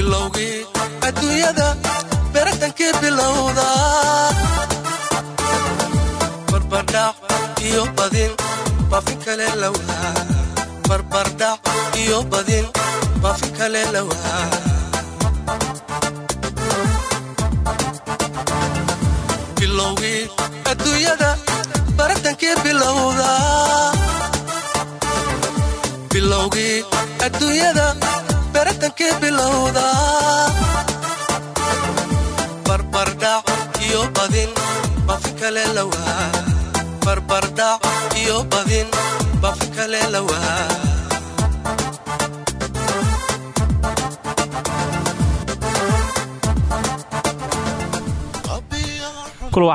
bilowgii adduunyada beratankii bilowda. Barbardhac iyo badin baafin kale lawaa barbardhac iyo badin baafin kale lawaa bilowgii adduunyada baratankii bilowda. Bilowgii adduunyada baratankii bilowda barbardhac iyo badin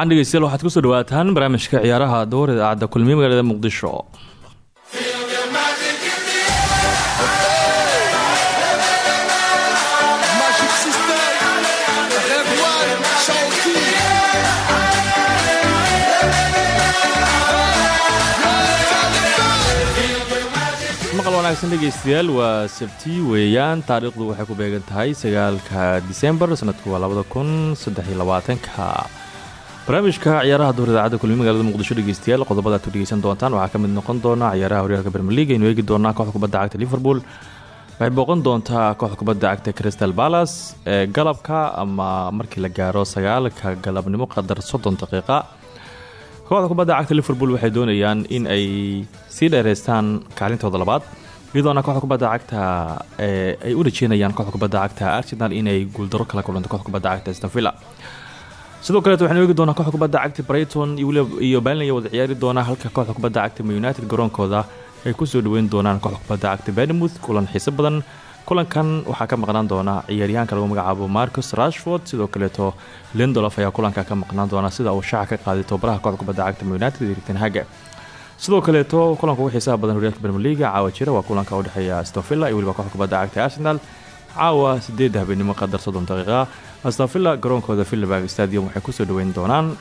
dhegeystayaal waxaad ku soo dhawaataan barnaamijka ciyaaraha dowr idaacadda kulmiye magaalada muqdisho wanaagsan dhegeystayaal waa sabti weeyaan. Taariikhdu waxay ku beegan tahay sagaalka disembar sanadku waa labada kun saddex iyo labaatanka. Barnaamijka ciyaaraha dowr idaacadda kulmiye magaalada muqdisho dhegeystayaal qodobada aad ku dhegeysan doontaan waxaa ka mid noqon doona ciyaaraha horyaalka bermer league. Aynu eegi doonaa kooxda kubadda cagta liverpool waxay booqan doontaa kooxda kubadda cagta crystal palace ee galabka ama markii la gaaro sagaalka galabnimo qadar soddon daqiiqa. Kooxda kubadda cagta liverpool waxay doonayaan in ay sii dheereystaan kaalintooda labaad iyadoona kooxda kubadda cagta ee ay u rajeynayaan kooxda kubadda cagta arsenal inay guuldaro kala kulanto kooxda kubadda cagta aston villa. Sidoo kaleet waxaynu eegi doonaa kooxda kubadda cagta brighton iyo burnley wada ciyaari doona halka kooxda kubadda cagta united garoonkooda ay ku soo dhaweyn doonaan kooxda kubadda cagta benmouth kulan xiiso badan kulankan waxaa ka maqnaan doona ciyaaryahanka lagu magacaabo marcus rashford. Sidoo kaleeto lendolof ayaa kulanka ka maqnaan doona sida uu shaaca ka qaaday tobaraha kooxda kubadda cagta united erigtan haga sidoo kaleeto kulanka ugu xiisaha badan horyaalka premier leaga caawa jira waa kulanka udhexeeya stovilla iyo kooxda kubadda cagta arsenal caawa sideedda habeenimo qadar soddon daqiiqa astovilla garoonkooda villaberg stadium waxay ku soo dhaweyn doonaan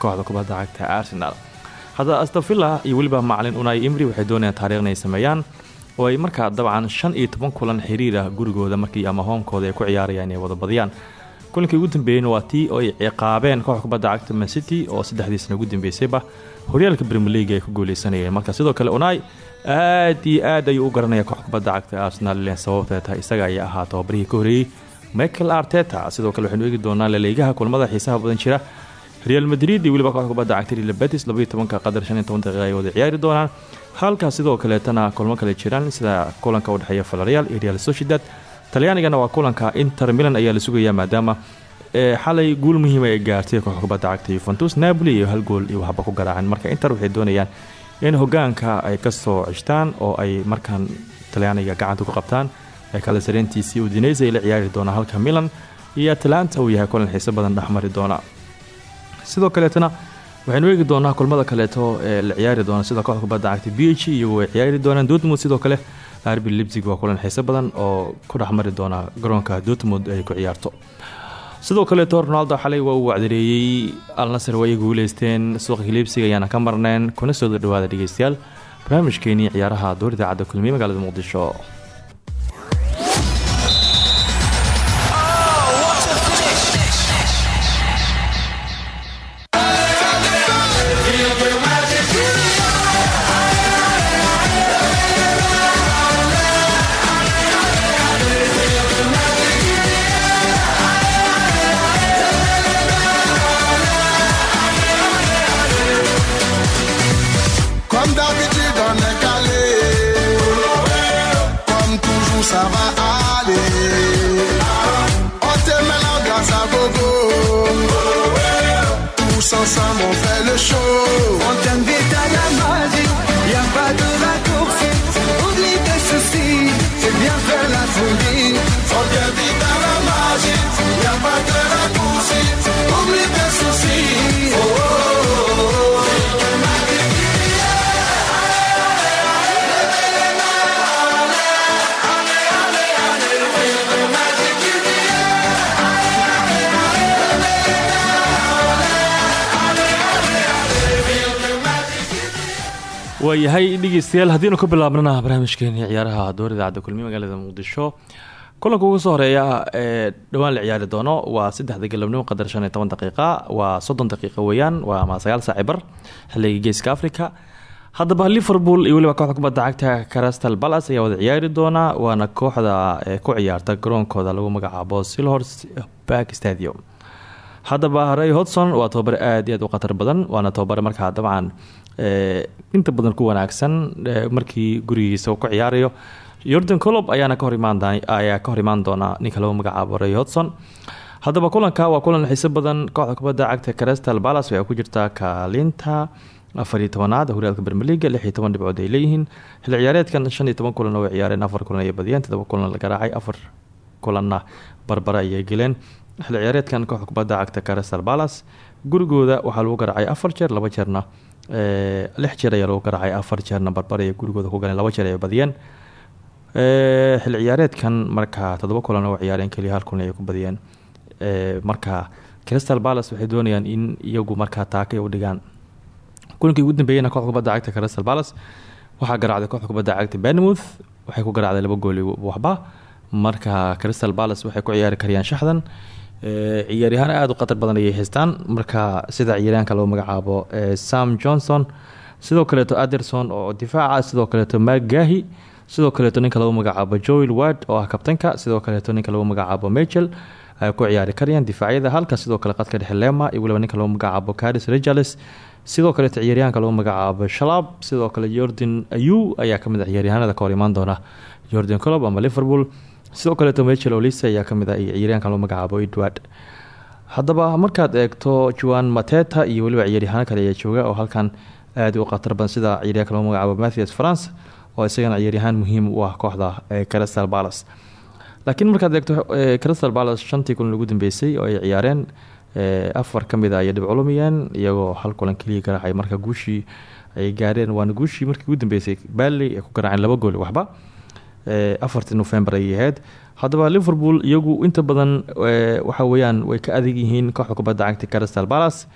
kooxda kubadda cagta arsenal. Hadda astovilla iyo weliba macalin unai imri waxay doonayaan taariikh inay sameeyaan oo ay markaa dabcan shan iyo toban kulan gurigooda markii ama hoomkooda ay ku ciyaarayaan inay wada badiyaan. Kulankii ugu dambeeyeyna waa tii oo ay ciqaabeen kooxda kubadda cagta man city oo saddexdii sana ugu dambeysayba horyaalka premier league ay ku guuleysanayeen marka sidoo kale unai aad iyo aad ayuu u garanaya kooxda kubadda cagta arsenal ilen sababtee tahay isaga ayaa ahaa tababarihii ka horeeyey michael arteta. Sidoo kale waxaynu eegi doonaa laleegaha kulamada xiisaha badan jira. Real madrid iyo weliba kubadda cagta real betis labaiyo tobanka qadar shan iyo toban daqiiqa ay wada ciyaari doonaan. Halkaas sidoo kaleetana kulmo kale jiraan sida kulanka udhexeeya valareal iyo real sociedad. Talyaanigana waa kulanka inter milan ayaa la sugayaa maadaama xalay guul muhiima ay gaartay kooxda kubadda cagta yuventus napoli iyo hal gool iyo waxba ku garaaceen marka inter waxay doonayaan in hogaanka ay ka soo ceshtaan oo ay markaan talyaaniga gacanta ku qabtaan kala sareyntiisii udineysa ay la ciyaari doona halka milan iyo atlanta uu yahay kulan xiiso badan dhexmari doona. Sidoo kaleetana waxaynu eegi doonaa kulmada kaleeto ee la ciyaari doona sida kooxda kubadda cagta b h iyagu ay ciyaari doonaan. Dortmund sidoo kale arbi libzig waa kulan xiiso badan oo ku dhexmari doona garoonka dortmund ay ku ciyaarto sidoo kaleeto ronaldo xalay waa uu wacdareeyey alnasar waa ay guuleysteen. Suuqa hilibsiga ayaana ka marneen. Kuna soo dhawaada dhegeystayaal. Barnaamijkeenii ciyaaraha door idaacadda kulmiye magaalada muqdisho waayahay dhegeystayaal haddiinu ka bilaabnana barnaamijkeeni ciyaaraha door idaacadda kulmiye magaalada muqdisho. Kulanka ugu soo horreeya ee dhowaan la ciyaari doono waa saddexda galabnimo qadar shan iyo waa soddon daqiiqa weeyaan waa ama sagaal saaci xilliga geeska africa haddaba liverpool iyo weliba kooxda kubadda cagta crystal palace ayaa wada ciyaari doona waana kooxda ku ciyaarta garoonkooda lagu magacaabo silhorst park stadium. Haddaba ray hodson waa tababare aada iyo aad u khatar badan waana tababare markaa dabcan inta badan ku wanaagsan markii gurigiisa ku ciyaarayo yordan colob ayaana ka hor imaan doona- ayaa ka hor imaan doona ninka lagu magacaabo ray hodson haddaba kulanka waa kulan xiiso badan kooxda kubadda cagta crystal palace waxay ku jirtaa kaalinta afar iyo tobanaad horyaalka bermeliga lix iyo toban dhibcood ay leeyihiin. Xilli ciyaareedkan shan iyo toban kulan way ciyaareen afar kulan ayay badiyeen todoba kulan la garaacay afar kulanna barbare ayay geleen xilli ciyaareedkan kooxda kubadda cagta crystal palace gurigooda waxaa lagu garaacay afar jeer laba jeerna ee, lix jeer ayaa lagu garaacay afar jeerna barbare ayay gurigooda ku galeen laba jeer ayay badiyeen Ee, xilli ciyaareedkan markaa todoba kulan oo ciyaareen keliya hal ayay ku badiyeen. Ee, marka crystal palace waxay doonayaan in iyagu markaa taakay u dhigaan. Kulankii ugu dambeeyeyna kooxda kubadda cagta crystal palace waxaa garaacday kooxda kubadda cagta waxay ku garaacday laba gooli waxba. Marka crystal palace waxay ku ciyaari karayaan shaxdan. Ee, ciyaaryahaan aada u khatar badan ayay haystaan. Marka sida ciyaaryahanka lagu magacaabo ee, sam johnson sidoo kaleeto aderson oo difaaca sidoo kaleeto magahi sidoo kaleeto ninka lagu magacaabo joel ward oo ah kabtanka sidoo kaleeto ninka lagu magacaabo michel ay ku ciyaari karayaan difaacyada halka sidoo kale qadka dhexe lema iyo weliba ninka lagu magacaabo caris regales sidoo kaleeto ciyaaryahanka lagu magacaabo shalab sidoo kale jordan ayu ayaa ka mid ah ciyaaryahanada ka hor imaan jordan colob ama liverpool sidoo kaleeto michel olise ayaa ka mid ah iyo ciyaaryahanka lagu magacaabo edward. Haddaba markaad eegto juan mateta iyo weliba ciyaaryahaano kale ayaa jooga oo halkan aada u khatar badan sida ciyaaryahanka lagu magacaabo mathias france oo isagana ciyaaryahaan muhiim u ah kooxda ee crystal palace. Laakiin markaad eegto ee, crystal palace shantii kulan ugu dambeysay oo ay ciyaareen ee, afar ka mid a ayay dhibco lumiyeen iyagoo hal kulan keliya garaacay marka guushii ay gaareen. Waana guushii markii ugu dambeysay bally ay ku garaaceen laba gool waxba afartii november ayay ahayd. Haddaba liverpool iyagu inta badan waxa weeyaan way ka adag yihiin kooxda kubadda cagta crystal palace.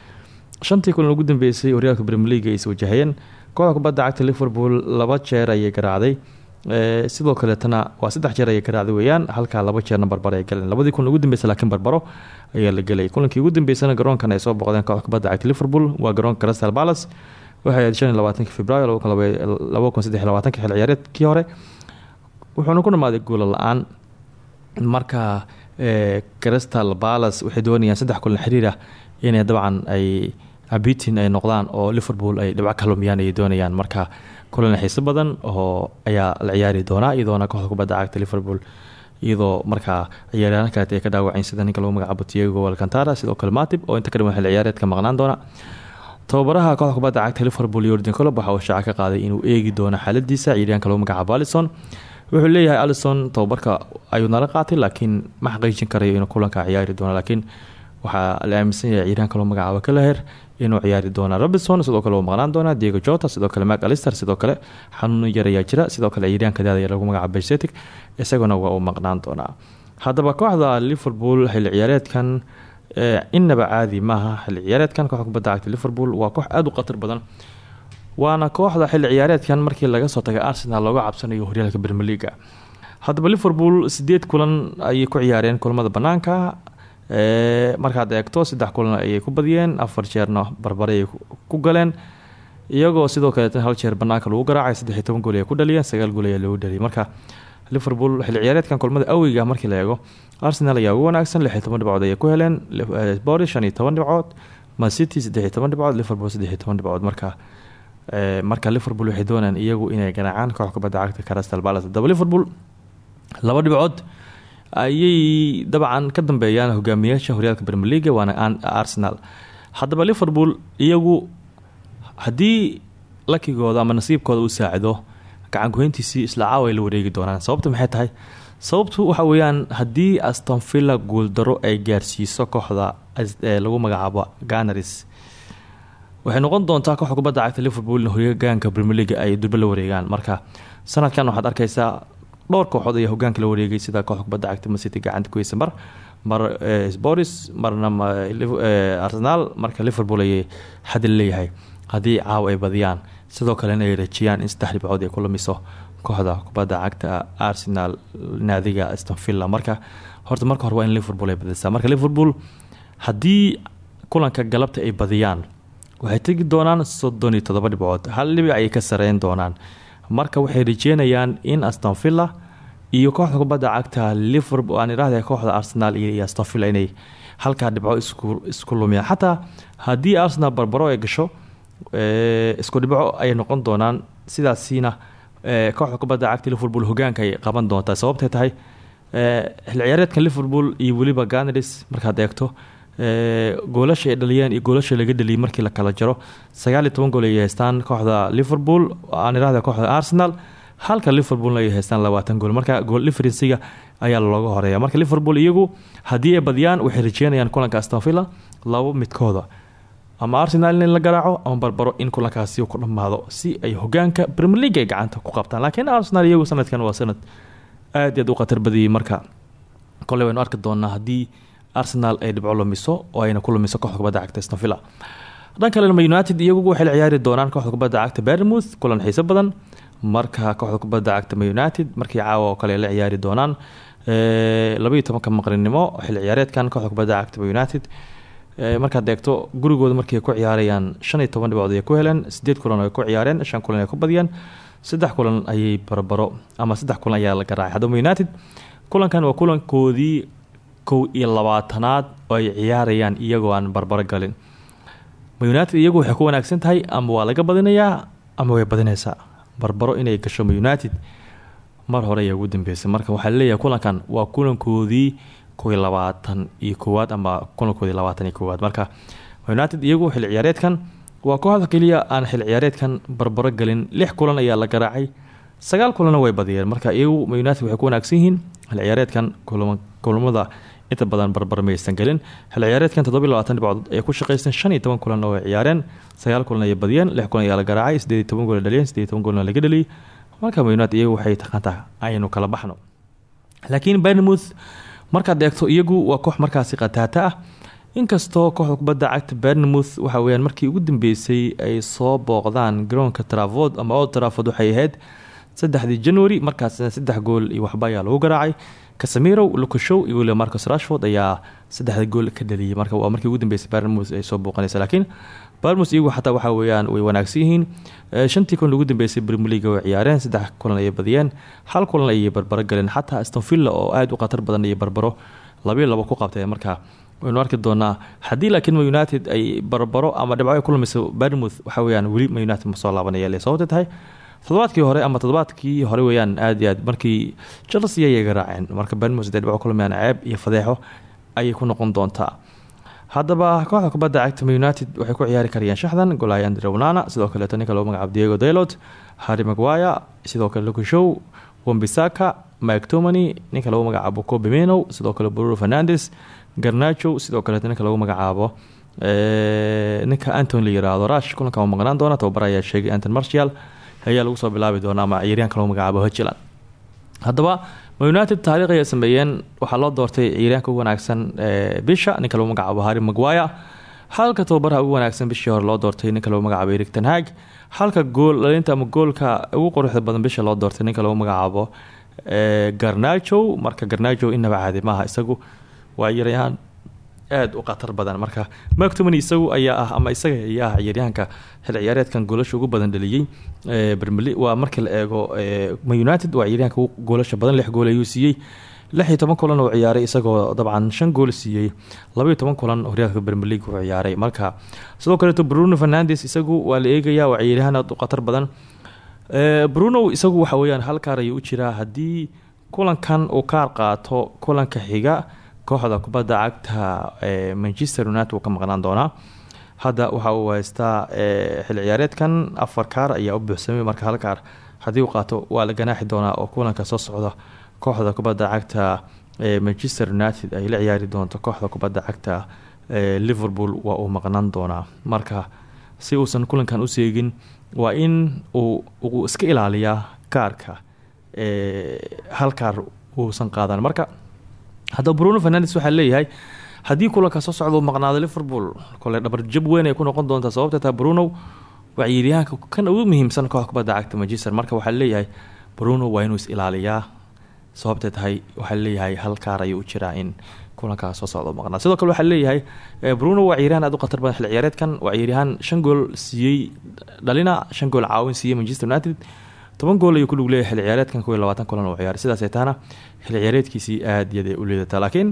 Shantii kulan ugu dambeysay horyaalka premier league ay is wajahayeen. Kooxda kubadda cagta liverpool laba jeer ayay garaacday. Sidoo kaleetana waa saddex jeer ayay garaacday weeyaan halkaa laba jeerna barbaro ay galeen. Labadii kulan ugu dambeysay laakiin barbaro ayaa la gelay. Kulankii ugu dambeysana garoonkan ay soo boqdeen kooxda kubadda cagta liverpool waa garoonka crystal palace. Waxay ahayd shan iyo labaatanki februaayo laba kun saddex iyo labaatanki xil ciyaareedkii hore wuxuuna ku dhamaaday guulo la'aan. Marka ee, crystal palace waxay doonayaan saddex kulan xiriir ah inay dabcan ay abitin ay noqdaan oo liverpool ay dhibco ka lumiyaan ayay doonayaan. Marka kulan xiiso badan oo ayaa la ciyaari doonaa iyadoona kooxda kubadda cagta liverpool. Iyadoo markaa ciyaaryahan kaleet ay ka dhaawaceen sida ninka lagu magacaabo tiago alcantara sidoo kale matib oo inta ka dhiman xil ciyaareedka maqnaan doona tababaraha kooxda kubadda cagta liverpool yordan colob waxa uu shaaca ka qaaday inuu eegi doono xaaladiisa ciyaaryahanka lagu magacaabo alison wuxuu leeyahay alison tababarka ayuu nala qaatay laakiin ma xaqiijin karayo inuu kulanka ciyaari doono laakiin waxaa la aaminsan yahay ciyaaryahanka lagu magacaabo kalaher inuu ciyaari doona robinson sidoo kale uu maqnaan doona diego jota sidoo kale alister sidoo kale xanuun yar ayaa jira sidoo kale ciyaaryahanka daadaya lagu magacaabo besetic isaguna uu maqnaan doonaa. Haddaba kooxda liverpool xilli ciyaareedkan ee, inaba caadi maaha xilli ciyaareedkan kooxda liverpool waa koox aada u khatar badan waana kooxda xilli ciyaareedkan markii laga soo tagay arsenal looga cabsanayo horyaalka leaga haddaba liverpool sideed kulan ayay ku ciyaareen kulamada banaanka markaad eegto saddex kulan ayay ku badiyeen afar jeerna barbare ayay ku- galeen. Iyagoo sidoo kaleeta hal jeer banaanka lagu garaacay saddex iyo toban gool ay ku dhaliyeen sagaal gool ayaa loogu dhaliyay. Marka liverpool xilli ciyaareedkan kulamada aweyga markii la eego arsenal ayaa ugu wanaagsan lix iyo toban dhibcood ayay ku heleen boris shan dhibcood man city saddex iyo toban dhibcood liverpool saddex iyo toban dhibcood. Marka marka liverpool waxay doonayaan iyagu inay garaacaan koox kubadda cagta crystal palace. Haddaba liverpool laba dhibcood ayay dabcan ka dambeeyaan hogaamiyaasha horyaalka premier league waana An- arsenal. Haddaba liverpool iyagu haddii lakigooda ama nasiibkooda uu saacido gacan goyntiisii isla caawa la wareegi doonaan. Sababta maxay tahay? Sababtu waxa weeyaan haddii aston villa guuldaro ay gaarsiiso kooxda ee lagu magacaabo ganaris waxay noqon doontaa kooxda kubadda cagta liverpool in hogaanka premier league ay durbe la wareegaan. Marka sanadkan waxaad arkaysaa dhowr kooxood ayaa hogaanka la wareegay sida kooxda kubadda cagta masity gacanta ku heysa mar mar eh, sporis marna ma- Liv- eh, arsenal marka liverpool ayay xadil leeyahay haddii caawa ay badiyaan. Sidoo kalena ay rajiyaan in saddex dhibcood ay ku kooxda kubadda cagta arsenal naadiga aston villa. Marka horta marka hore waa in liverpool ay badisaa. Marka liverpool haddii kulanka galabta ay badiyaan waxay tegi doonaan soddon iyo todoba dhibcood. Hal dhibic ayay ka sareyn doonaan. Marka waxay rajeynayaan in aston villa iyo kooxda kubadda cagta liverpool aan idhahda kooxda arsenal iyo iyo aston villa inay halkaa dhibco isku lumiyaan. Xataa haddii arsenal barbaro ay gasho ee, isku dhibco ayay noqon doonaan. Sidaasina ee, kooxda kubadda cagta liverpool hogaanka ay qaban doontaa. Sababtay tahay ee, xilli ciyaareedka liverpool iyo weliba ganars markaad eegto ee, goolasha ay dhaliyeen iyo goolasha laga dhaliyay markii la kala jaro sagaal iyo toban gool ay haystaan kooxda liverpool aan idhahda kooxda arsenal. Halka liverpoolna ay haystaan labaatan gool marka gool differencega ayaa looga horreeya marka liverpool iyagu haddii ay badiyaan waxay rajeynayaan kulanka aston villa labo midkooda. Ama arsenal in la garaaco ama barbaro in kulankaasi ku dhammaado si ay hogaanka premier league ay gacanta ku qabtaan. Laakiin arsenal iyagu sanadkan waa sanad aad aad u khatar badiyey marka. Koley waynu arki doonaa haddii arsenal ay dhibco lumiso oo ayna ku kooxda kubadda cagta aston villa. Dhan kalena united iyagu waxay ciyaari doonaan kooxda kubadda cagta bournemouth kulan xiiso badan. Marka kooxda kubadda cagta united markii caawa kale la ciyaari doonaan ee, labaiyo tobanka maqrinimo xilli ciyaareedkan kooxda kubadda cagta united. Ee, markaad eegto gurigooda markii ku ciyaarayaan shan iyo toban dhibcood ay ku heleen sideed kulan ay ku ciyaareen shan kulan ay ku badiyeen saddex kulan ayay barbaro ama saddex kulan ayaa la garaacay. Haddaba united kulankan waa kulankoodii kow iyo labaatanaad oo ay ciyaarayaan iyagoo aan barbaro galin. United iyagu waxay ku wanaagsan tahay ama waa laga badinayaa ama way badinaysaa? Barbaro inay gasho united mar hore ayaa ugu dambeysay. Marka waxaa leeyahay kulankan waa kulankoodii kow iyo labaatan iyo koowaad ama kulankoodii labaatan iyo koowaad. Marka Ma united iyagu xilli ciyaareedkan waa kooxda keliya aan xilli ciyaareedkan barbaro galin. Lix kulan ayaa la garaacay sagaal kulanna way badiyeen. Marka iyagu united waxay ku wanaagsan yihiin xilli ciyaareedkan kulama- kulamada inta badan barbar maysan gelin xilli ciyaareedkan toddoba iyo labaatan dhibcood ay ku shaqaysteen shan kulan oo ciyaareen. Sagaal kulan ayay badiyeen lix kulan ayaa la garaacay sideed iyo toban gool dhaliyeen sideed iyo laga dhaliyay marka Man united iyagu waxay taqaantaa aynu kala baxno. Laakiin bournemouth markaad eegto iyagu waa koox markaasi qataata ah. Inkastoo kooxda kubadda cagta bournemouth waxa weyaan markii ugu dambeysay ay soo booqdaan garoonka traford ama old traford waxay ahayd saddexdii january markaasna saddex gool iyo waxba ayaa lagu garaacay casamirow lucashow iyo weliba marcus rashford ayaa saddexda gool ka dhaliyay. Marka waa markii ugu dambeysay bournemouth ay soo booqanaysa. Laakiin bournemouth iyagu xataa waxa weeyaan way wanaagsan Eh, shantii kulan ugu dambeysay league way ciyaareen. Saddex kulan ayay badiyeen. Hal kulan ayay barbaro galeen. Xataa aston villa oo aada u khatar badan ayay barbaro. Labayo labo ku qabteen. Marka waynu arki doonaa haddii laakiin ma united ay barbaro ama dhibco ay ku lumiso bournemouth waxa weeyaan weli united ma soo laabanaya. Sababta tahay toddobaadkii hore ama toddobaadkii hore weeyaan aad aad markii chelsea ayay garaaceen marka lumayaan ceeb iyo fadeexo ayay ku noqon doontaa. Haddaba kooxda kubadda cagta united waxay ku ciyaari karayaan shaxdan golaya andre onana sidoo kaleeto ninka lagu magacaabo diego dalot harry maguire sidoo kale lucashow wambisaka mike tomany ninka lagu magacaabo kobe meno sidoo kale bruno fernandes garnacho sidoo kaleeto ninka lagu magacaabo eh, ninka antony la yiraahdo rash kulanka doona tababar ayaa sheegay anton martial ayaa lagu soo bilaabi doona ama ciyaaryahanka lagu magacaabo hojland haddaba ma united taariikh ayay sameeyeen waxaa loo doortay ciyaaryahanka ugu wanaagsan ee bisha ninka lagu magacaabo harry maguire. Halka tababaraha ugu wanaagsan bishii hore loo doortay ninka lagu magacaabo erik ten hag. Halka gool dhalinta ama goolka ugu quruxda badan bisha loo doortay ninka lagu magacaabo ee garnacho. Marka garnacho inaba caadi maaha isagu waa ciyaaryahan aada u khatar badan. Marka mactomany isagu ayaa ah ama isaga ayaa ah ciyaaryahanka xil ciyaareedkan goolasha ugu badan dhaliyey League- waa markii la eego ee, Man united waa ciyaaryahanka goolasha badan lix gool ayuu siiyey. Lix kulan uu ciyaaray isagoo dabcan shan gool siiyey. Laba iyo toban kulan horyaalka League wuxuu ciyaaray. Marka sidoo kaleeto Bruno Fernandes isagu waa la eegayaa waa ciyaaryahan aad u khatar badan. Bruno isagu waxa weeyaan hal kaar ayuu u jiraa. Haddii kulankan uu kaar qaato kulanka xiga kooxda kubadda cagta ee Manchester United uu ka maqnaan doonaa. Hadda waxa uu haystaa ee, xil ciyaareedkan afar kaar ayaa u buuxsamay marka hal kaar. Uu qaato waa la ganaaxi doonaa oo kulanka soo socda kooxda kubadda cagta ee Manchester United. Ay la ciyaari doonto kooxda kubadda cagta Liverpool waa uu maqnaan doonaa. Marka si uusan kulankan u seegin waa in uu iska ilaaliyaa kaarka hal kaar uusan qaadan marka haddaba bruno fernandes waxaa leeyahay haddii kulanka soo socda uu maqnaado liverpool kole dhabar jab weyn ay ku noqon doontaa sababta taa bruno waa ciyaaryahanka kan ugu muhiimsan kooxda kubadda cagta manchester. Marka waxaa leeyahay bruno waa inuu is ilaaliyaa sababtay tahay waxaa leeyahay hal kaar ayuu u jiraa in kulankaas soo socda maqnaa sidoo kale waxaa leeyahay bruno waa ciyaaryahan aad u khatar badan xil ciyaareedkan waa shan gool siiyey dhalina shan gool caawin siiyey manchester united toban gool ayuu ku lug leeyahay xil ciyaareedkan iyo labaatan kulan uu ciyaaray sidaasay tahana xil ciyaareedkiisii aad iyad ay u liidataa laakiin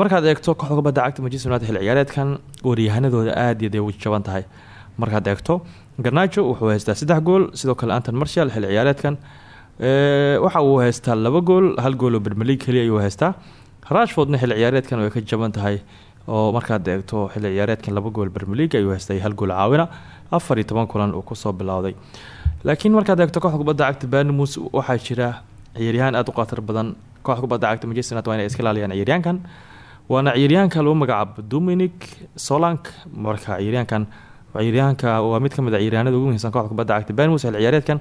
markaad eegto kooxda kubadda cagta manchester united xil ciyaareedkan aad iyad ay u jaban tahay. Markaad eegto garnajo wuxuu haystaa saddex gool sidoo kale anton marshall xil ciyaareedkan waxa uu haystaa laba gool hal gool oo bermelig keliya ayuu haystaa. Rashfordna ciyaareedkan way ka jaban tahay oo markaad eegto xilli ciyaareedkan laba gool bermelig ayuu haystay hal gool caawina. Afar iyo toban kulan uu ku soo bilowday. Laakiin markaad eegto kooxda kubadda cagta barnimus waxaa jira ciyaaryahaan aada u khatar badan. Kooxda kubadda cagta manchester waa iska ilaaliyaan ciyaaryahankan. Waana ciyaaryahanka lagu magacaabo dominic solank marka ciyaaryahankan ciyaaryahanka waa mid ka mid a ciyaaryahanada ugu muhiimsan kooxda kubadda cagta barnimus xilli ciyaareedkan.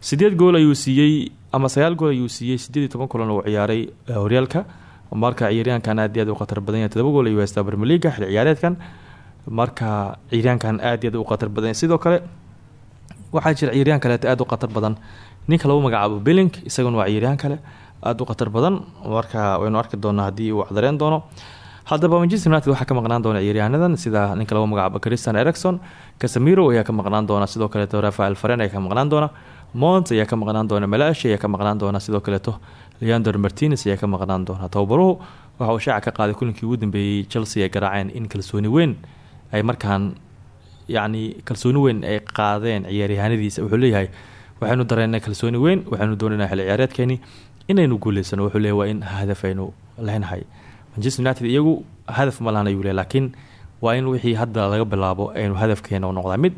Sideed gool ayuu siiyey ama sagaal gool ayuu siiyey sideed kulan uu ciyaaray horyaalka marka ciyaaryahankan aad aad u khatar badan yahay todoba gool ayuu haystaa bermeliga xilli ciyaareedkan. Marka ciyaaryahankan aad aad u khatar badan sidoo kale waxaa jira ciyaaryahan kaleeto aad u khatar badan. Ninka lagu magacaabo billing isaguna waa ciyaaryahan kale aada u khatar badan. Marka waynu arki doonaa haddii uu waxdareen doono. Haddaba manchester united waxaa ka maqnaan doona ciyaaryahaanadan sida ninka lagu magacaabo christian ericson casamiro ayaa ka maqnaan doona sidoo kaleeto rafael faren ayaa ka maqnaan doona mont ayaa ka maqnaan doona malashi ayaa ka maqnaan doona sidoo kaleeto leander martines ayaa ka maqnaan doona. Tababaruhu waxa uu shaaca ka qaaday kulinkii ugu dambeeyey chelsea garaaceen in kalsooni weyn ay markaan yacni kalsooni weyn ay qaadeen ciyaaryahaanadiisa wuxuu leeyahay waxaynu dareennay kalsooni weyn waxaynu doonaynaa xilli ciyaareedkeeni. Inaynu guuleysano wuxuu leeyahy waa in hadaf aynu manchester united iyagu hadaf ma lahan ayuu laakiin waa in wixii hadda laga bilaabo aynu hadafkeena noqdaa. Mid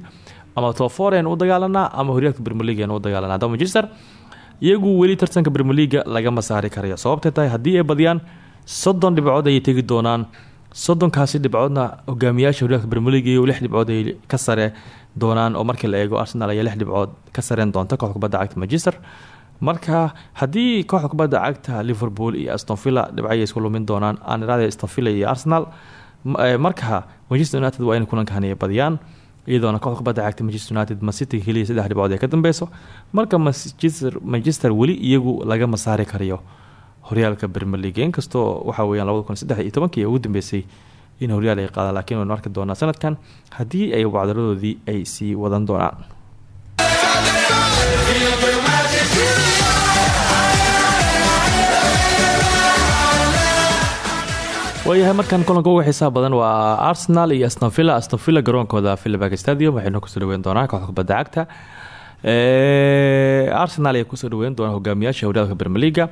ama tofor aynu u dagaalanaa ama horyaalka bermeliga aynu u dagaalana hadaba manchester iyagu weli tartanka bermeliga lagama saari karayo. Sababtay tahay haddii ay badiyaan soddon dhibcood ayay tegi doonaan. Soddonkaasi dhibcoodna hogaamiyaasha horyaalka bermeliga iyo lix dhibcood ay ka sare doonaan oo markii la eego arsenal ayaa lix dhibcood ka sareen doonta kooxda kubadda cagta manchester. Marka haddii kooxda cagta liverpool iyo astonvilla dhibcay isku lumin doonaan aanirada astonvilla iyo arsenal marka manchester united waa inay kulankaani badiyaan iyadoona kooxda kubadda cagta manchester united macity keliya saddex dhibcood ee ka dambeyso marka manchester weli iyagu lagama saari karayo horyaalka bermer league. Inkastoo waxa weyaan labada kun saddex iyo ugu dambeysay in horyaal ay qaadaan lakiin waynu arki doonaa sanadkan haddii ay wacdaradoodii ay sii wadan doonaan waayahay markan kulanka uga xiisaha badan waa arsenal iyo astonvilla astonvilla garoonkooda villabag stadium waxaynu ku soo dhaweyn doonaa kooxda kubadda cagta. Arsenal ayaa ku soo dhaweyn doona hogaamiyaasha horyaalka bermeliga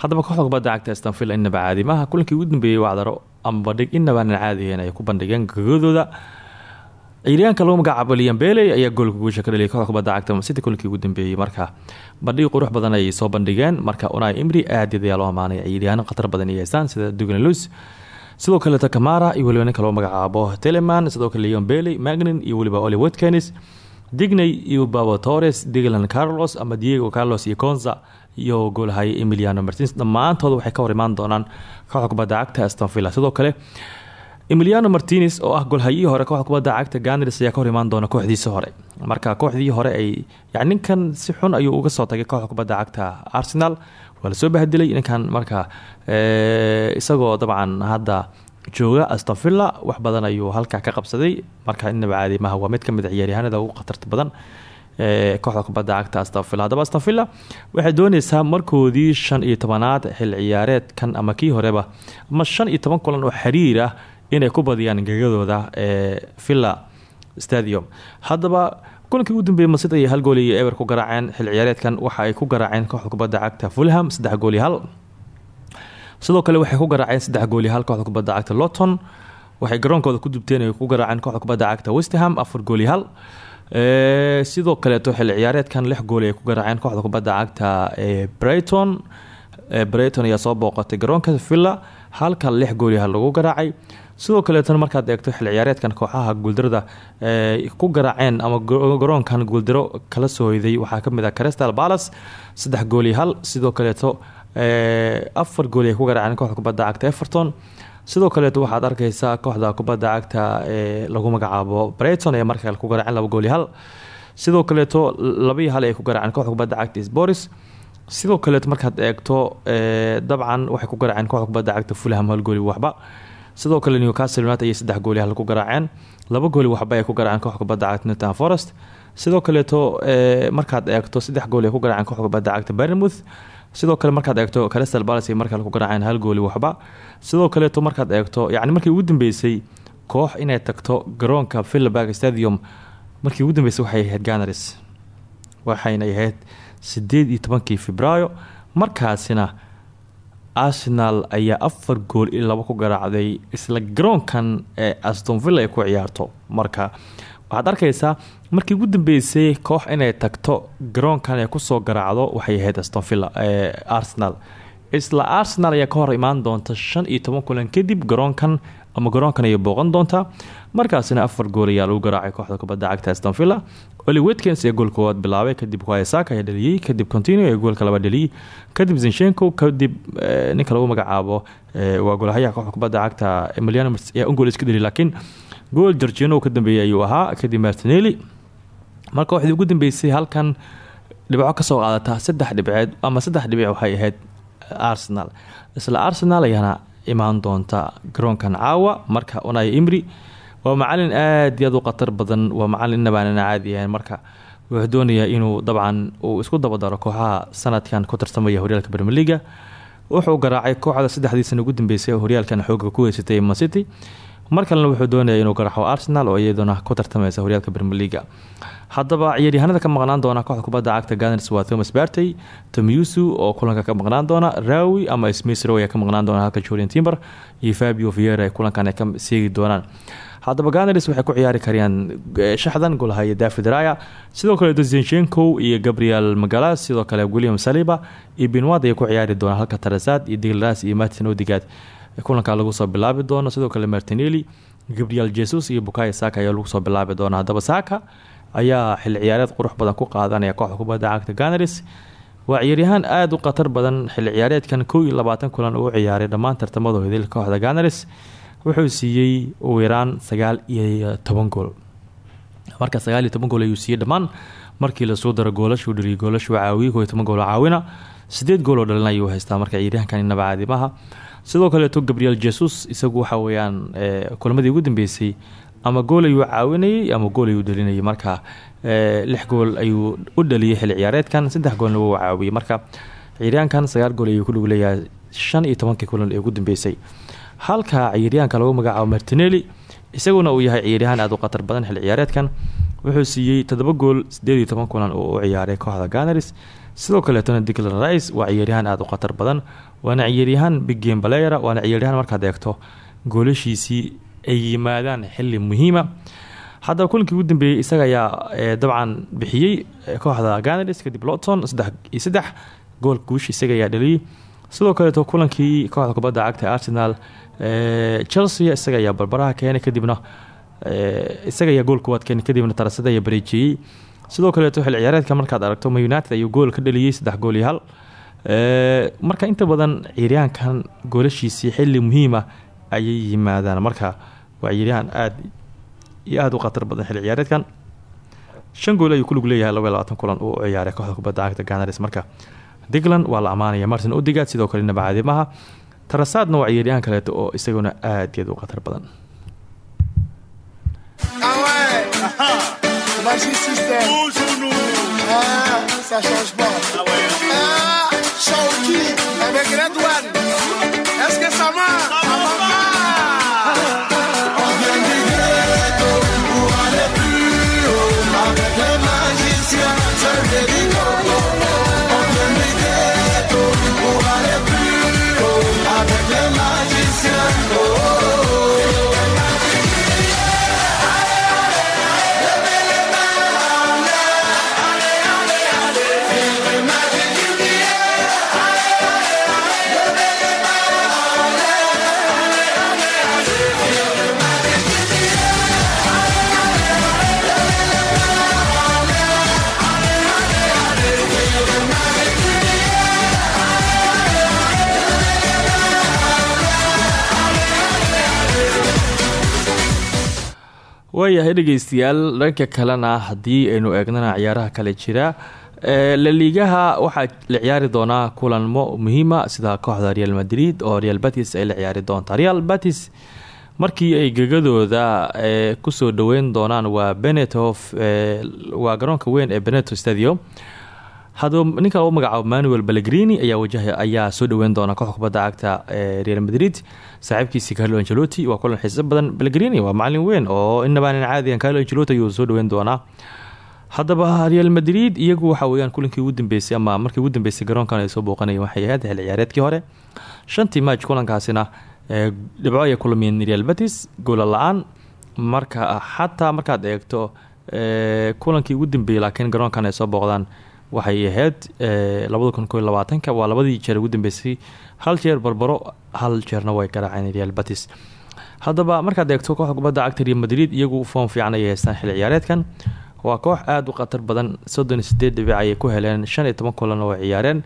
haddaba kooxda kubadda cagta astonvilla inaba caadimaha kulankii ugu dambeeyey wacdaro ama bandhig inabaanan caadigeyn ay ku bandhigeen gagadooda ciyaaryaanka lagu magacaabo liam beley ayaa goolka guusha ka dhaliyay kooxda cagta city kulankii ugu dambeeyey marka bandhig qurux badan ayay soo bandhigeen. Marka unai imri aad ayaa loo amaanay. Ciyaaryahaano khatar badan haystaan sida dugan lus sidoo kaleeto camara iyo weliba ninka loo magacaabo teleman sidoo kale leon beley magnin iyo weliba oli watkenis digney iyo babo torres diglan carlos ama diego carlos iyo conza iyo goolhaye emiliano martins. Dhammaantooda waxay ka hor imaan doonaan kooxda kubadda cagta astonvilla sidoo kale emiliano martines oo ah golhayihii hore kooxda kubadda cagta ganars ayaa ka hor imaan doona kooxdiisi hore. Marka kooxdii hore ay yani ninkan si xun ayuu uga soo tagay kooxda cagta arsenal. Waa la soo bahadilay ninkan marka isagoo dabcan hadda jooga astonvilla wax badan ayuu halkaa ka qabsaday. Marka inaba caadimaha waa mid ka mid a ciyaaryahanada ugu khatarta badan ee kooxda kubadda cagta astonvilla haddaba astonvilla waxay dooneysaa markoodii shan iyo xil ciyaareedkan ama kii horeba ama shan iyo toban kulan oo xiriir ah inay ku badiyaan gegadooda ee villa stadium. Haddaba kulankii ugu dambeeyey masid ayay hal gool iyo eber ku garaaceen? Xil ciyaareedkan waxa ay ku garaaceen kooxda kubadda cagta fulham saddex gool iyo hal. Sidoo kale waxay ku garaaceen saddex gool iyo hal kooxda kubadda cagta loton waxay garoonkooda ku dubteen ay ku garaaceen kooxda kubadda cagta westham afar gool iyo hal. Sidoo kaleeto xil ciyaareedkan lix gool ay ku garaaceen kooxda kubadda cagta ee brighton. Brighton ayaa soo booqatay garoonka villa. Halka lix gool iyo hal lagu garaacay sidoo kaleetona markaad eegto xil ciyaareedkan kooxaha guuldarada ku garaaceen ama garoonkan guuldaro kala soo hoyday waxaa ka mid ah crestal palace saddex gool iyo hal. Sidoo kaleeto afar gool ay ku garaaceen kooxda kubadda cagta everton. Sidoo kaleeto waxaad arkeysaa kooxda kubadda cagta ee lagu magacaabo brighton ee markale ku garaaceen laba gool iyo hal. Sidoo kaleeto labii hal ay ku garaaceen kooxda kubadda cagta sboris sidoo kaleeto markaad eegto dabcan waxay ku garaaceen kooxda kubadda cagta fulham hal gooli waxba sidoo kale newcastle united ayay saddex gooli hal ku garaaceen. Laba gooli waxba ay ku garaaceen kooxda kubadda cagta newton forest. Sidoo kaleeto markaad eegto saddex gooli ay ku garaaceen kooxda kubadda cagta bernemouth sidoo kale markaad eegto crystal palace ay markale ku garaaceen hal gooli waxba. Sidoo kaleeto markaad eegto yacni markii ugu dambeysay koox inay tagto garoonka villabarg stadium markii ugu dambeysay waxay ahayd ganars waxayna ahayd sideed iyo markaasina arsenal ayaa afar gool iyo labo ku garaacday isla garoonkan ee astonvilla ay ku ciyaarto. Marka waxaad arkaysaa markii ugu dambeysay koox inay tagto garoonkan ay ku soo garaacdo waxay ahayd astonvilla ee arsenal. Isla arsenal ayaa ka hor imaan doonta shan iyo toban kulan kadib garoonkan ama garoonkan ayay booqan doontaa. Markaasina afar gool ayaa lagu garaacay kooxda kubadda cagta astonvilla oli watkins ee gool koowaad bilaabay kadib kuhaysaka ayaa dhaliyey kadib contino ee goolka laba dhaliyey kadib zinshenko kadib ninka lagu magacaabo waa goolhayaha kooxda kubadda cagta emiliano ayaa un gool iska dhaliy laakiin gool gorgino ka dambeeyey ayuu ahaa kadib martinelli. Marka waxdii ugu dambeysay halkan dhibco ka soo qaadata saddex dhibceed ama saddex dhibic waxay ahayd arsenal. Isla arsenal ayaana imaan doonta garoonkan caawa marka unai imri. Waa macalin aad iyo aad u khatar badan waa macalin inabaanana caadi ahayn marka wuxuu doonayaa inuu dabcan uu isku dabadaro kooxaha sanadkan ku tartamaya horyaalka bermeliga wuxuu garaacay kooxda saddexdii sana ugu dambeysay horyaalkan xooga ku heysatay mancity mar kalena wuxuu doonaya inuu garaxo arsenal oo iyaduna ku tartamaysa horyaalka bermeliga haddaba ciyaaryahanada ka maqnaan doona kooxda kubadda cagta ganars waa thomas bartey tomyusu oo kulanka ka maqnaan doona rawi ama smithrow ayaa ka maqnaan doona halka julian timber iyo fabio viera ee kulankan ay ka seegi doonaan. Haddaba ganars waxay ku ciyaari karayaan shaxdan golahaya david raya sidoo kale zinchenko iyo gabriel magalas sidoo kale william saliba iyo binwad ayay ku ciyaari doonaan halka tarasaad iyo diglas iyo martin odigaad kulanka lagu soo bilaabi doono sidoo kale martinelli gabriel jesus iyo bukaya saka ayaa lagu soo bilaabi doona haddaba saka ayaa xil ciyaareed qurux badan ku qaadanaya kooxda kubadda cagta ganars waa ciyaaryahaan aada u khatar badan xil ciyaareedkan kow iyo labaatan kulan uu ciyaaray dhammaan tartamada hodil kooxda ganars wuxuu siiyey ugu yaraan sagaal iyo toban gool. Marka sagaal iyo toban gool ayuu siiyey dhammaan. Markii la soo daro goolashuu dhaliy goolashuu caawiyey kow iyo toban gool oo caawina. Sideed gool oo dhalin haystaa. Marka ciyaaryahankan inaba caadimaha sidoo kaleeto gabriel jesus isagu waxa weeyaan kulamadii ugu dambeysay ama gool ayuu caawinayay ama gool ayuu dhalinayay marka lix gool ayuu u dhaliyay xilli ciyaareedkan saddex goolna wuu caawiyey marka ciyaaryahankan sagaal gool ayuu ku lug leeyahay shan iyo tobankii kulan ee ugu dambeysay. Halka ciyaaryahanka lagu magacaabo martinelli isaguna uu yahay ciyaaryahaan aada u khatar badan xilli ciyaareedkan wuxuu siiyey toddoba gool sideed iyo toban kulan oo u ciyaaray kooxda ganars sidoo kaleetona diglan rice waa ciyaaryahaan aada u khatar badan waana ciyaaryahaan big game baleyra waana ciyaaryahaan markaad eegto goolashiisii ay yimaadaan xili muhiima. Haddaba kulankii ugu dambeeyey isaga ayaa dabcan bixiyey kooxda ganars kadib lowton saddex iyo saddex gool guush isaga ayaa dhaliyey sidoo kaleeto kulankii kooxda kubadda cagta arsenal chelsea isaga ayaa barbaraha keenay kadibna isaga ayaa gool kuwaad keenay kadibna tarasada ayaa bareejiyey. Sidoo kaleeto xil ciyaareedka markaad aragto ma united ayuu gool ka dhaliyey saddex gool iyo marka inta badan ciyaaryahankan goolashiisii xili muhiima ayay yimaadaan. Marka waa ciyaaryahan aada iyo aada u khatar badan xil ciyaareedkan. Shan gool ayuu kulug leeyahay laba iyo labaatan kulan uu ciyaaray kooxda kubadda cagta ganars marka digland waa la ammaanaya martin odigaad sidoo kale nabacaadimaha tarasaadna waa ciyaaryahan kaleeto oo isaguna aad iyo aad u khatar badan Ah, Shawky avec Red dhegeystayaal dhanka kalena haddii aynu eegnana ciyaaraha kale jira laliigaha waxaa la ciyaari doonaa kulanmo muhiima sida kooxda real madrid oo real batis ay la ciyaari doontaa. Real batis markii ay gegadooda ku soo dhaweyn doonaan waa benetof waa garoonka weyn ee beneto stadium hadaba ninka u magacaabo manuel balgrini ayaa wajaha ayaa soo dhaweyn doona kooxda cagta ee real madrid. Saaxiibkiisi carlo angelotti waa kulan xiiso badan. Balgrini waa macalin weyn oo inabaanan caadigan carlo angelotti ayuu soo dhaweyn doonaa haddaba real madrid iyagu waxa weyaan kulankii ugu dambeysay ama markii ugu dambeysay garoonkan ay soo booqanayeen waxay ahayd xil ciyaareedkii hore. Shantii maaj kulankaasina dhibco ay kulmiyeen real batis goola la'aan. Marka xataa markaad eegto kulankii ugu dambeeyey laakiin garoonkan ay soo booqdaan waxay ahayd labada kun ko labaatanka. Waa labadii jeer ugu dambeysay. Hal jeer barbaro hal jeerna way garaaceen real batis haddaba markaad eegto kooxda kubadda cagta real madrid iyagu foom fiican ayay haystaan xil ciyaareedkan. Waa koox aada u khatar badan. Soddon iyo sideed dhibic ku heleen. Shan iyo toban kulan oo ciyaareen.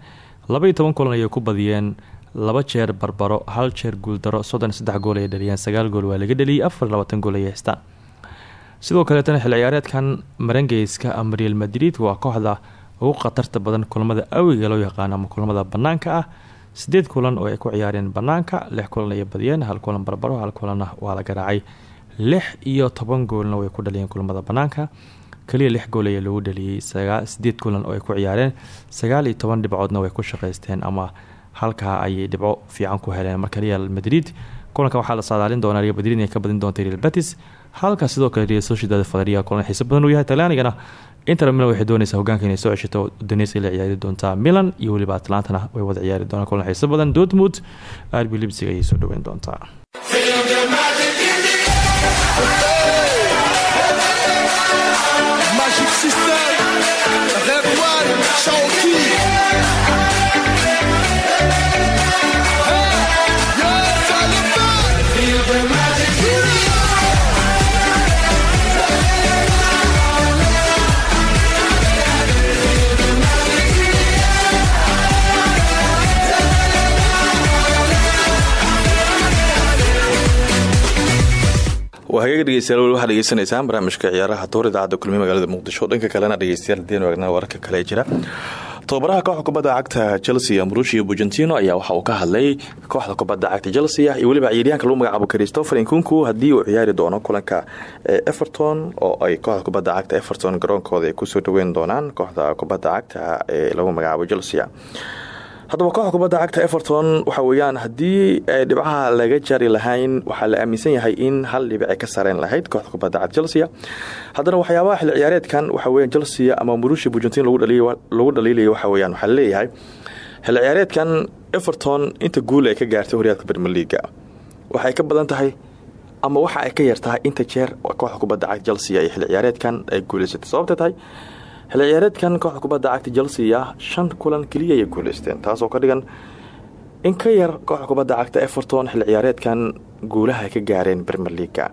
Laba iyo toban kulan ayay ku badiyeen. Laba jeer barbaro hal jeer guuldaro soddon iyo gool ayay dhaliyeen. Sagaal gool waa laga dhaliyay. Afar iyo labaatan gool ayay haystaan. Sidoo kaleetana xil ciyaareedkan marangeyska real madrid waa kooxda ugu khatarta badan kulamada awiga loo yaqaano ama kulamada banaanka ah sideed kulan oo ay ku ciyaareen banaanka lix kulan ayay badiyeen hal kulan barbaro hal kulanna waa la garaacay. Lix iyo toban goolna way ku dhaliyeen kulamada banaanka kaliya lix gool ayaa lagu dhaliyey sideed kulan oo ay ku ciyaareen. Sagaal iyo toban dhibcoodna way ku shaqaysteen ama halkaa ayay dhibco fiican ku heleen. Marka real madrid kulanka waxaa la saadaalin doonaa real madrid inay ka badin doonta real batis halka sidoo kale real sociedad fadariya kulan xiisa badan uu yahay talyaanigana inter milan waxay doonaysaa hogaanka inay soo ceshato daneysa la ciyaari doontaa milan iyo weliba atlantana way wada ciyaari doonaan kulan xiiso badan. Dortmund arbi libsig ayay soo dhaweyn doontaa waa hagaga dhegeystayaal dhegeysanaysaan barnaamijka ciyaaraha toor idaacadda kulmiye magaalada muqdisho. Dhanka kalena dhegeystayaal haddii eegnaa wararka kale jira. Tababaraha kooxda kubadda cagta chelsea marushio bujentino ayaa waxa uu ka hadlay kooxda kubadda cagta chelsea iyo weliba ciyaaryahanka lagu magacaabo christopher inkunku haddii uu ciyaari doono kulanka everton oo ay kooxda kubadda cagta everton garoonkooda ay ku soo dhaweyn doonaan kooxda kubadda cagta ee lagu magacaabo chelsea haddaba kooxda kubadda cagta everton waxa weyaan haddii dhibcaha laga jari lahayn waxaa la aaminsan yahay in hal dhibic ay ka sareen lahayd kooxda kubadda cagta chelsea haddana waxyaabaha xil ciyaareedkan waxa weyan chelsea ama murushi bugentin lagu dhaliilaya waxa weyaan waxaa leeyahay. Xil ciyaareedkan everton inta guul ay ka gaartay horyaalka bermer leaga waxay ka badan tahay ama waxa ay ka yartahay inta jeer kooxda kubadda cagta chelsea ay xil ciyaareedkan ay guuleysatay. Sababta tahay xil ciyaareedkan kooxda kubadda cagta chelsea shan kulan keliya guuleysteen taasoo ka dhigan in ka yar kooxda kubadda cagta everton xil ciyaareedkan guulaha ay ka gaareen bermer leaga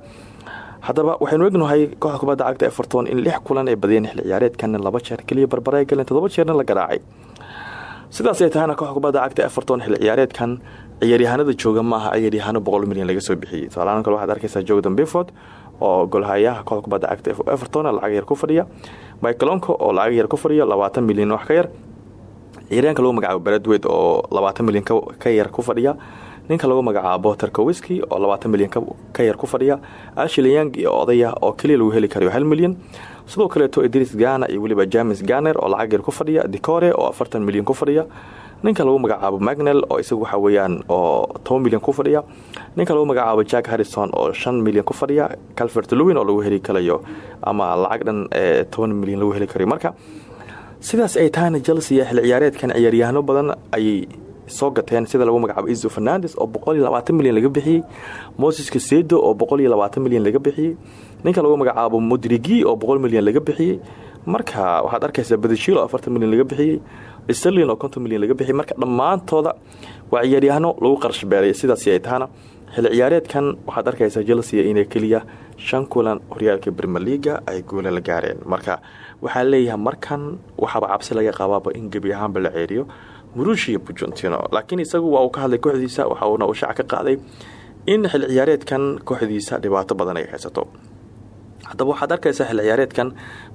haddaba waxaynu egnahay kooxda kubadda cagta everton in lix kulan ay badiyeen xil ciyaareedkan laba jeer keliya barbare ay galeen todoba jeerna la garaacay. Sidaas ay tahayna kooxda kubadda cagta everton xil ciyaareedkan ciyaaryahanada jooga maaha ciyaaryahaano boqol milyan laga soo bixiyey. Tusaalahaan waxaad arkaysaa jordan beford oo golhayaha kooxda kubadda cagta everton lacag yar ku fadhiya michaelonco oo lacag yar ku fadhiya labaatan milyan wax ka yar. Ciyaaryaanka lagu magacaabo beredwed oo labaatan milyan ka yar ku fadhiya. Ninka lagu magacaabo terkowiski oo labaatan milyan ka yar ku fadhiya. Ashiliyang iyo odaya oo keliya lagu heli karayo hal milyan. Sidoo kaleeto idris gana iyo weliba james ganer oo lacag yar ku fadhiya. Dicore oo afartan milyan ku fadhiya ninka lagu magacaabo magnel oo isagu waxa weyaan oo toban milyan ku fadhiya. Ninka lagu magacaabo jack harrison oo shan milyan ku fadhiya. Calvert lowin oo lagu heli karayo ama lacag dhan toban milyan lagu heli karayo. Marka sidaas ay tahayna chelsea xil ciyaareedkan ciyaaryahaano badan ayay soo gateen sida lagu magacaabo izo fernandes oo milyan laga bixiyey. Moses kasedo oo milyan laga bixiyey. Ninka lagu magacaabo modrigi oo milyan laga bixiyey. Marka waxaad arkaysaa badashil oo afartan milyan laga bixiyey sterlin oo konton milyan laga bixiyey marka dhammaantooda waa ciyaaryahaano lagu qarash beelay sidaasi ay tahana xil ciyaareedkan waxaad arkaysaa chelsea inay keliya. Shan kulan horyaalka bermer leaga ay guula la gaareen. Marka waxaa leeyahay markan waxaaba cabsi laga qabaaba in gebi ahaanba la ceeriyo murushia bujuntino laakiin isagu waa uu ka hadlay kooxdiisa waxa uuna uu shaac ka qaaday in xil ciyaareedkan kooxdiisa dhibaato badan ay haysato haddaba waxaad arkaysaa xil ciyaareedkan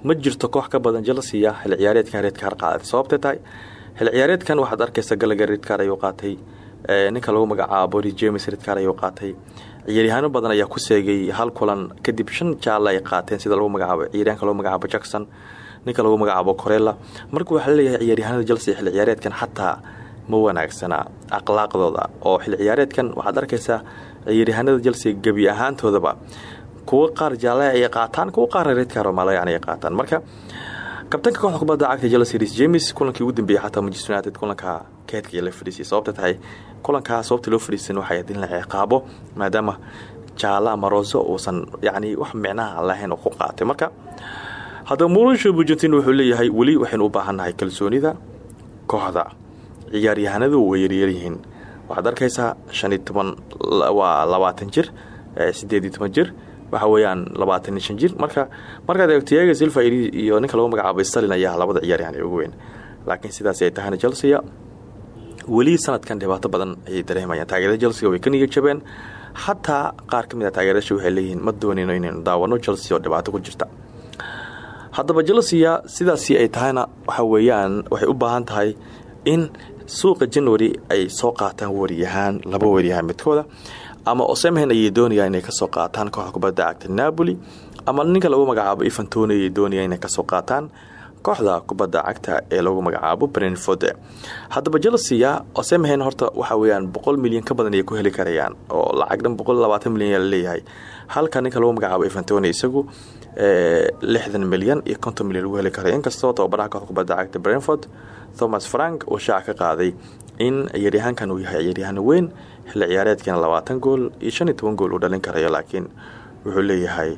ma jirto koox ka badan chelsea xil ciyaareedkan redkaar qaadatay sababtay tahay xil ciyaareedkan waxaad arkaysaa galaga redkaar ayuu qaatay ninka lagu magacaabo ri james redkaar ayuu qaatay. Ciyaaryahaano badan ayaa ku seegay hal kulan kadib shan jaalla ay qaateen sida lagu magacaabo ciyaaryahanka lagu magacaabo jackson ninka lagu magacaabo corella. Marka waxaa la leeyahay ciyaaryahanada chelsea xil ciyaareedkan xataa ma wanaagsana akhlaaqdooda oo xil ciyaareedkan waxaad arkaysaa ciyaaryahanada chelsea gebi ahaantoodaba kuwa qaar jaale ay qaataan kuwa qaarna redkar malayan ay qaataan marka kabtanka kooxda kubadda cagta chelsea ris james kulankii ugu dambeeyey xataa manchester united kulanka keedka la fadhiisay. Sababta tahay kulankaa sababta loo fadhiisan waxay ahayd in la ciqaabo maadaama jaala ama roso uusan yacni wax micnaha lahayn oo ku qaatay. Marka haddaba murisho bugentin wuxuu leeyahay weli waxaynu u baahannahay kalsoonida kooxda. Ciyaaryahanadu way yaryaryihiin waxaad arkaysaa shan waa labaatan jir sideed iyo toban jir waxa weeyaan labaatan shan jir. Marka markaad eegto tiaga silva iyo ninka lagu magacaabo stalin ayaa labada ciyaaryahan ee ugu weyn. Laakiin sidaas ay tahayna chelsea weli sanadkan dhibaato badan ayay dareemayaan. Taageerada chelsea way ka niyad jabeen. Xataa qaar ka mid a taageerasha waxay leeyihiin ma doonayno inaynu daawano chelsea oo dhibaato ku jirta. Haddaba chelsea sidaasi ay tahayna waxa weeyaan waxay u baahan tahay in suuqa january ay soo qaataan wariyahaan laba wariyahaan midkooda ama osemhen ayay doonayaan inay ka soo qaataan kooxda kubadda cagta napoli. Ama ninka lagu magacaabo evantoni ayay doonayaan inay ka soo qaataan kooxda kubadda cagta ee lagu magacaabo brentford. Haddaba chelsea osemhen horta waxa weyaan boqol milyan ka badan ayay ku heli karayaan oo lacag dhan boqol labaatan milyan yaa la leeyahay halka ninka lagu magacaabo evantoni isagu lixdan milyan iyo konton milyan lagu heli karay inkastoo tababaraha kooxda cagta brentford thomas frank uu shaaca qaaday in ciyaaryahaankan uu yahay ciyaaryahaan weyn xilli ciyaareedkiina labaatan gool iyo shan iyo toban gool uu dhalin karayo laakiin wuxuu leeyahay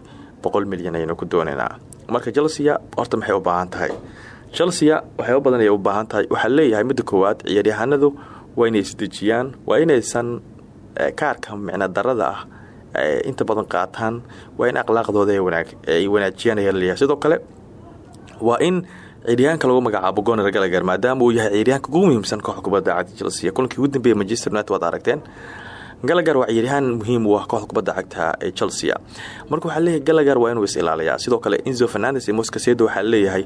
boqol milyan ayaynu ku doonaynaa marka chelsea horta maxay u baahan tahay? Chelsea waxyaaba badan ayay u baahan tahay. Waxaa leeyahay midda koowaad ciyaaryahanadu waa inay isdejiyaan waa inaysan kaarka micno darada ah inta badan qaataan waa in akhlaaqdooda ay wanaajiyaan ayaa sidoo kale waa in ciyaaryahanka lagu magacaabo goner galager maadaama uu yahay ciyaaryahanka ugu muhiimsan kooxda kubadda cagta chelsea. Kulankii ugu dambeeyay manchester united waad aragteen galagar waa ciyaaryahaan muhiim u ah kooxda kubadda cagta ee chelsea. Marka waxaa leeyahay galagar waa inuu is ilaaliyaa. Sidoo kale inzo fernandes iyo moscasedo waxaa leeyahay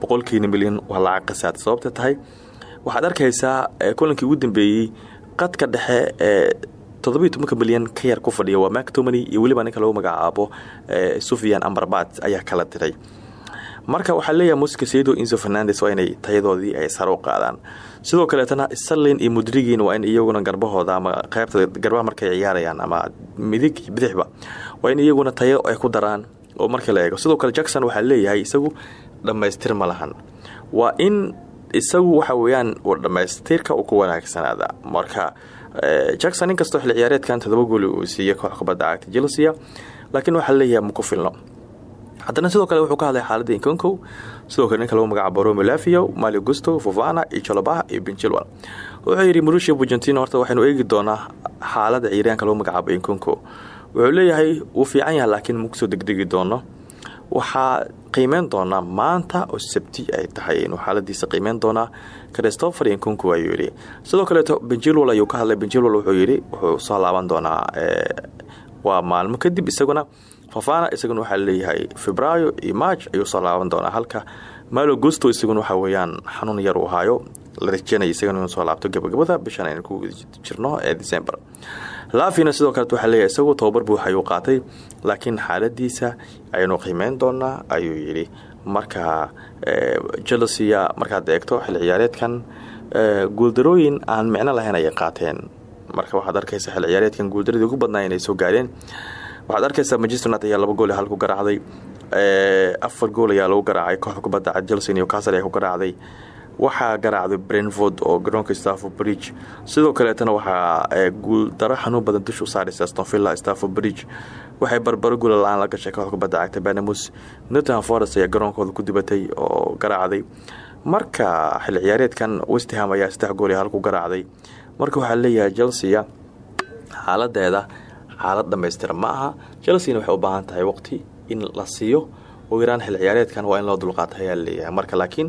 boqolkiina milyan waa lacag qasaad sababta tahay waxaad arkaysaa kulankii ugu dambeeyey qadka dhexe ee toddobiiy tobanka milyan ka yar ku fadhiya waa mactomany iyo weliba ninka lagu magacaabo sufian ambarbat ayaa kala diray marka waxaa leeyahay moscasedo inzo fernandes waa inay tayadoodii ay sare u qaadaan. Sidoo kaleetana starlin iyo mudrigin waa in iyaguna garbahooda ama qeybta garbaha markay ciyaarayaan ama midig bidixba waa in iyaguna tayo ay ku daraan oo marka la eego. Sidoo kale jackson waxaa leeyahay isagu dhammaystir ma waa in isagu waxa weyaan dhammaystirka uu ku wanaagsanaada. Marka jackson inkastoo xilli ciyaareedkan todoba gooli uu siiyey koox kubadda laakiin waxaa leeyahay maku filno haddana sidoo kale wuxuu ka hadlay xaaladda inkonkow sidoo kale ninka magacaabo lafio mali gusto fofana iyo jolobaha iyo benjilwan wuxuu yidhi marushia bugentino horta waxaynu eegi doonaa xaaladda ciyaaryaanka lagu magacaabo inkonko wuxuu leeyahay wuu fiican yahay laakiin makusoo degdegi doono. Waxaa qiimeyn doonaa maanta oo sabti ay tahay inuu xaaladiisa qiimeyn doonaa. Christopher inkonko ayuu yidhi. Sidoo kaleeto benjilwal ayuu ka hadlay. Benjilwal wuxuu yidhi wuxuu soo laaban doonaa waa maalmo kadib isaguna fafana isaguna waxaa leeyahay febraayo iyo march ayuu soo laaban doonaa halka malo gusto isaguna waxaa weyaan xanuun yar uu haayo. La rajeynaya isagana inuu soo laabto gabagabada bishan aynu ku jirno ee december. Laafina sidoo kaleet waxaa leeyahay isagu tababar buux ayuu qaatay laakiin xaaladiisa aynu qiimeyn doonaa ayuu marka chelsea markaad eegto xil ciyaareedkan guuldarooyin aan micno lahayn ayay qaateen. Marka waxaad arkaysa xil ciyaareedkan guuldaradii ugu badnaa inay soo gaareen waxaad arkaysaa manchester united ayaa laba gool hal ku garaacday. Afar gool ayaa lagu garaacay kooxda kubadda cad chelsea newcastle ayaa ku garaacday. Waxaa garaacday brentford oo garoonka stafford bridge. Sidoo kaleetana waxaa guuldaro xanuun badan dusha u saaraysa aston villa stafford bridge. Waxay barbaro gula la'aan la gashay kooxda kubadda cagta benamus nottingham forest ayaa garoonkooda ku dibatay oo garaacday. Marka xil ciyaareedkan westham ayaa saddex gool hal ku garaacday. Marka waxaa leeyahay chelsea xaaladeeda xaalad dhammaystira ma aha chelseana waxay u baahan tahay waqti in la siiyo. Ugu yaraan xil ciyaareedkan waa in loo dulqaata ayaa leeyahay. Marka laakiin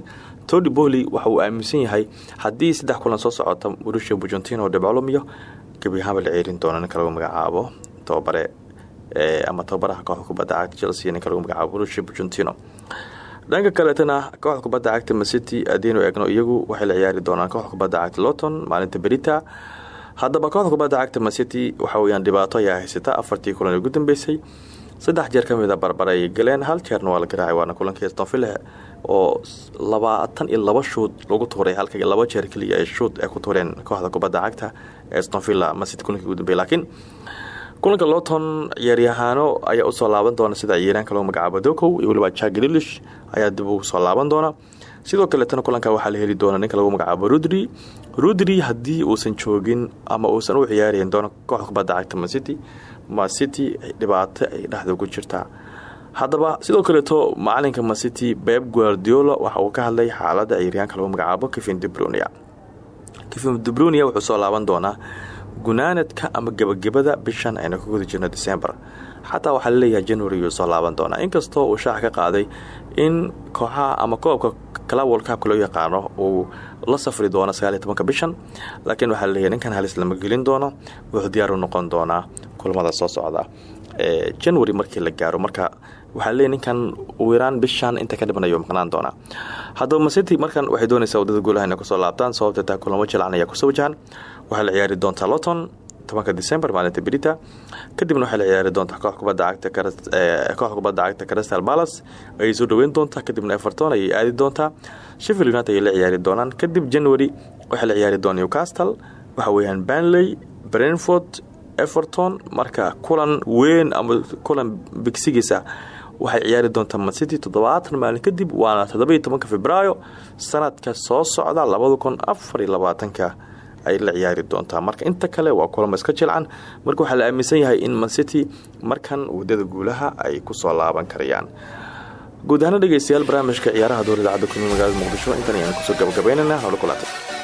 tony boly waxa uu aaminsan yahay haddii saddex kulan soo socota mauricio bugentino dhibcolomiyo gebi ahaanba la ceerin doono ninka lagu magacaabo tababare ama tababaraha kooxda kubadda cagta chelsea ninka lagu magacaabo brushi bujuntino dhanka kaleetana kooxda kubadda cagta macity adiinu eegno iyagu waxay la ciyaari doonaan kooxda kubadda cagta loton maalinta berita haddaba kooxda kubadda cagta macity waxa weyaan dhibaato ayaa haysata. Afartii kulan ugu dambeysay saddex jeer ka mid a barbar ayay galeen hal jeerna waa la garaacay waana kulankii stonville oo labaatan iyo lagu tuuray halka laba jeer keliya ay shuud ay ku tuureen kooxda kubadda cagta ee stonvilla macity kulankii ugu dambeeyay. Laakiin kulanka loton ciyaaryahaano ayaa u soo laaban doona sida ciyaaraanka lagu magacaabo dokow iyo waliba jagdilish ayaa dib ugu soo laaban doona. Sidoo kaleetana kulanka waxaa la heli doona ninka lagu magacaabo rudri rudri haddii uusan joogin ama uusan u ciyaarayn doona kooxda kubadda cagta macity macity dhibaato ay dhexda ugu jirtaa. Haddaba sidoo kaleeto macalinka macity beb guardiola waxa uu ka hadlay xaalada ciyaaryaanka lagu magacaabo kevin debrunia kevin debrunia wuxuu soo laaban doonaa gunaanadka ama gebagabada bishan aynu ka guda jirno december. Xataa waxaa la leeyahay january uu soo laaban doonaa. Inkastoo uu shaax ka qaaday in kooxaha ama koobka kalawal kaabka loo yaqaano uu la safri doono sagaaliyo tobanka bishan laakiin waxaa la leeyahay ninkan halis lama gelin doono wuxuu diyaar u noqon doonaa kulamada soo socda. Ee january markii la gaaro marka waxaa laleeyahy ninkan uu yaraan bishan inta ka dhibanayo maqnaan doonaa. Haddaba macity markan waxay doonaysaa waddada guulaha inay ku soo laabtaan sababta taa kulamo jilcan ayaa ku soo wajahan waxay la ciyaari doontaa loton tobanka december maalinta berita kadibna waxay la ciyaari doontaa koox koox kubadda cagta crystal palace. Ayay soo dhaweyn doontaa kadibna everton ayay aadi doontaa. Sheffield united ayay la ciyaari doonaan. Kadib january waxay la ciyaari doona newcastle. Waxa weeyaan banley brentford everton marka kulan weyn ama kulan bigsigiisa waxay ciyaari doontaa mancity toddobaatan maalin kadib waana todobaiyo tobanka februaayo sanadka soo socda labada kun afar iyo labaatanka ay la ciyaari doontaa. Marka inta kale waa kulamo iska jilcan marka waxaa la aaminsan yahay in mancity markan waddada guulaha ay ku soo laaban karayaan. Guud ahaana dhegeystayaal barnaamijka ciyaaraha dowladda cadda kulmi magaalada muqdisho intan ayaan ku soo gabagabeynana howla kulaatay